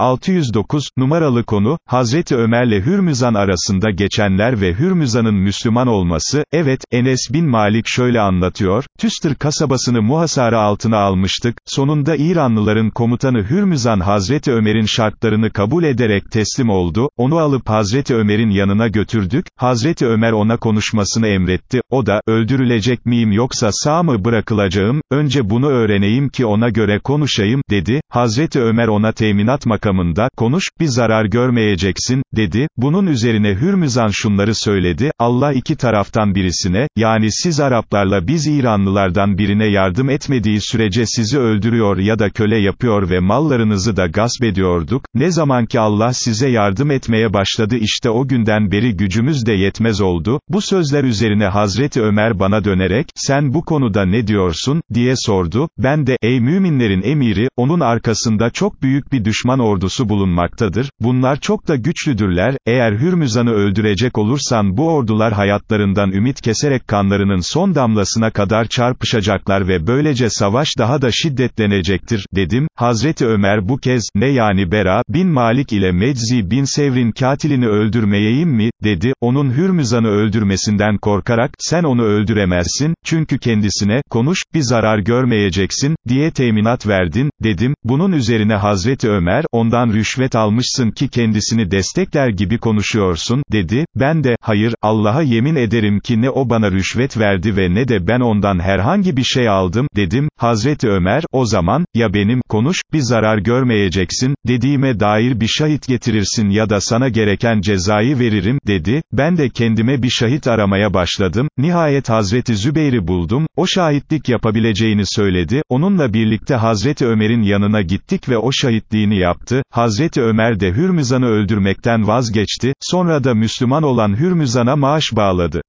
609, numaralı konu, Hazreti Ömer'le Hürmüzan arasında geçenler ve Hürmüzan'ın Müslüman olması, evet, Enes bin Malik şöyle anlatıyor, Tüstür kasabasını muhasara altına almıştık, sonunda İranlıların komutanı Hürmüzan Hazreti Ömer'in şartlarını kabul ederek teslim oldu, onu alıp Hazreti Ömer'in yanına götürdük, Hazreti Ömer ona konuşmasını emretti, o da, öldürülecek miyim yoksa sağ mı bırakılacağım, önce bunu öğreneyim ki ona göre konuşayım, dedi, Hazreti Ömer ona teminat makamında, konuş, bir zarar görmeyeceksin, dedi, bunun üzerine Hürmüzan şunları söyledi, Allah iki taraftan birisine, yani siz Araplarla biz İranlılardan birine yardım etmediği sürece sizi öldürüyor ya da köle yapıyor ve mallarınızı da gasp ediyorduk, ne zaman ki Allah size yardım etmeye başladı işte o günden beri gücümüz de yetmez oldu, bu sözler üzerine Hazreti Ömer bana dönerek, sen bu konuda ne diyorsun, diye sordu, ben de, ey müminlerin emiri, onun arkasında çok büyük bir düşman ordusu bulunmaktadır, bunlar çok da güçlüdürler, eğer Hürmüzan'ı öldürecek olursan bu ordular hayatlarından ümit keserek kanlarının son damlasına kadar çarpışacaklar ve böylece savaş daha da şiddetlenecektir, dedim, Hazreti Ömer bu kez, ne yani Bera, bin Malik ile Meczi bin Sevr'in katilini öldürmeyeyim mi, dedi, onun Hürmüzan'ı öldürmesinden korkarak, sen onu öldüremezsin, çünkü kendisine, konuş, bir zarar görmeyeceksin, diye teminat verdin, dedim, bunun üzerine Hazreti Ömer, ondan rüşvet almışsın ki kendisini destekler gibi konuşuyorsun, dedi, ben de, hayır, Allah'a yemin ederim ki ne o bana rüşvet verdi ve ne de ben ondan herhangi bir şey aldım, dedim, Hazreti Ömer, o zaman, ya benim, konuş, bir zarar görmeyeceksin, dediğime dair bir şahit getirirsin ya da sana gereken cezayı veririm, dedi, ben de kendime bir şahit aramaya başladım, nihayet Hazreti Zübeyir'i buldum, o şahitlik yapabileceğini söyledi, onunla birlikte Hazreti Ömer'in yanına gittik ve o şahitliğini yaptı, Hazreti Ömer de Hürmüzan'ı öldürmekten vazgeçti, sonra da Müslüman olan Hürmüzan'a maaş bağladı.